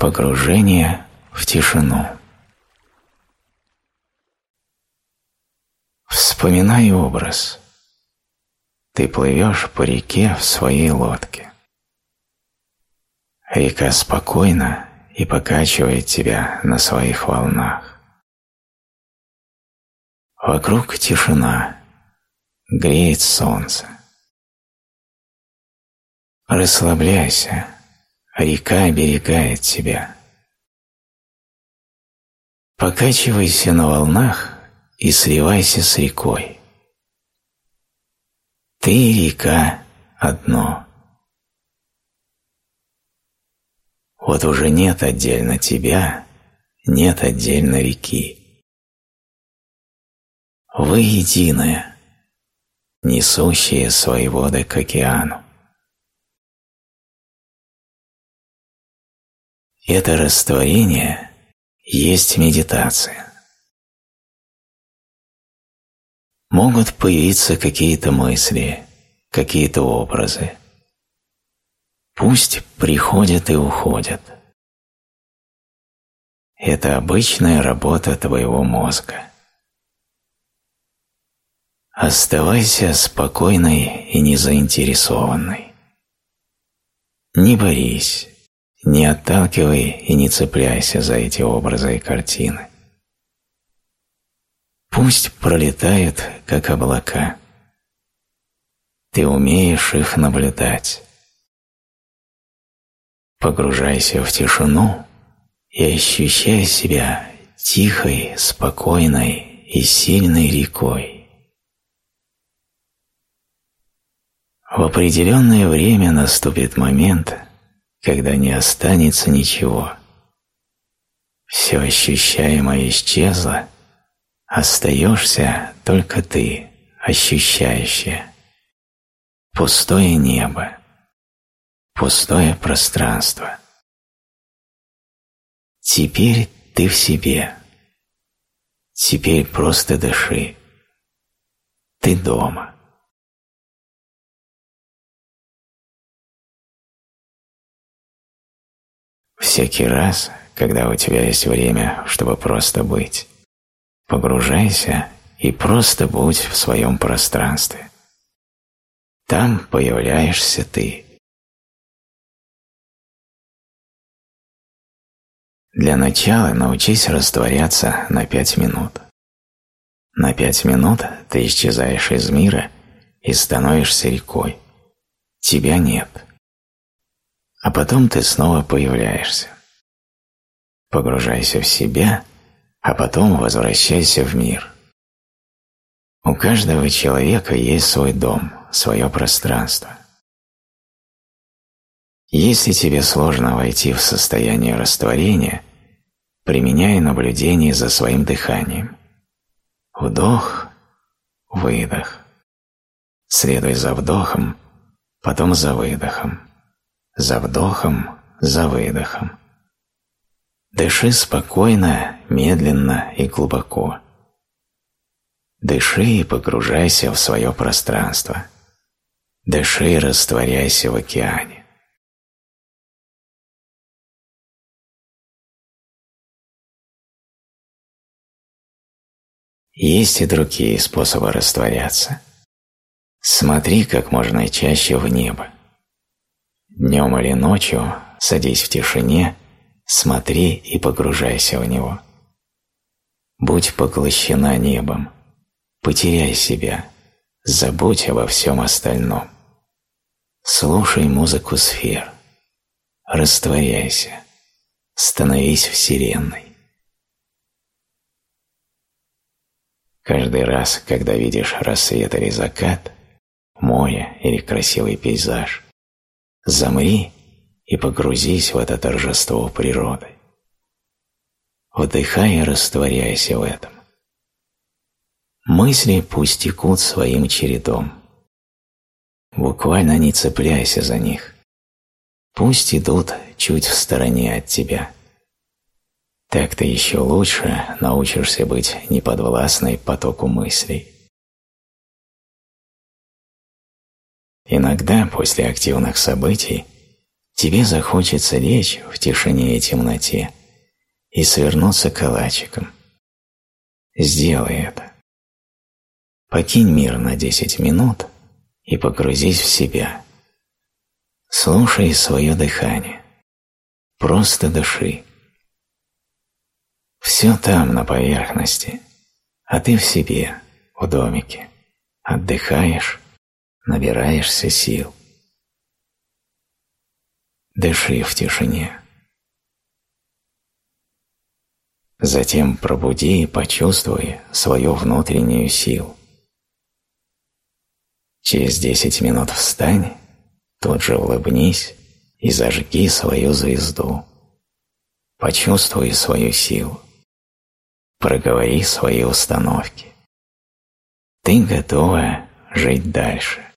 Погружение в тишину. Вспоминай образ. Ты плывешь по реке в своей лодке. Река спокойна и покачивает тебя на своих волнах. Вокруг тишина, греет солнце. Расслабляйся, река оберегает тебя. Покачивайся на волнах и сливайся с рекой. Ты и река одно. Вот уже нет отдельно тебя, нет отдельно реки. Вы единое, несущие свои воды к океану. Это растворение есть медитация. Могут появиться какие-то мысли, какие-то образы. Пусть приходят и уходят. Это обычная работа твоего мозга. Оставайся спокойной и незаинтересованной. Не борись, не отталкивай и не цепляйся за эти образы и картины. Пусть пролетают, как облака. Ты умеешь их наблюдать. Погружайся в тишину и ощущай себя тихой, спокойной и сильной рекой. В определенное время наступит момент – когда не останется ничего. Все ощущаемое исчезло, остаешься только ты, ощущающая. Пустое небо, пустое пространство. Теперь ты в себе. Теперь просто дыши. Ты дома. Всякий раз, когда у тебя есть время, чтобы просто быть, погружайся и просто будь в своем пространстве. Там появляешься ты. Для начала научись растворяться на пять минут. На пять минут ты исчезаешь из мира и становишься рекой. Тебя нет а потом ты снова появляешься. Погружайся в себя, а потом возвращайся в мир. У каждого человека есть свой дом, свое пространство. Если тебе сложно войти в состояние растворения, применяй наблюдение за своим дыханием. Вдох, выдох. Следуй за вдохом, потом за выдохом за вдохом, за выдохом. Дыши спокойно, медленно и глубоко. Дыши и погружайся в свое пространство. Дыши и растворяйся в океане. Есть и другие способы растворяться. Смотри как можно чаще в небо. Днем или ночью садись в тишине, смотри и погружайся в него. Будь поглощена небом, потеряй себя, забудь обо всем остальном. Слушай музыку сфер, растворяйся, становись Вселенной. Каждый раз, когда видишь рассвет или закат, море или красивый пейзаж – Замри и погрузись в это торжество природы. Вдыхай и растворяйся в этом. Мысли пусть текут своим чередом. Буквально не цепляйся за них. Пусть идут чуть в стороне от тебя. Так ты еще лучше научишься быть неподвластной потоку мыслей. Иногда после активных событий тебе захочется лечь в тишине и темноте и свернуться калачиком. Сделай это. Покинь мир на 10 минут и погрузись в себя. Слушай свое дыхание. Просто дыши. Все там, на поверхности, а ты в себе, в домике. Отдыхаешь, набираешься сил. Дыши в тишине. Затем пробуди и почувствуй свою внутреннюю силу. Через десять минут встань, тут же улыбнись и зажги свою звезду. Почувствуй свою силу. Проговори свои установки. Ты готова жить дальше.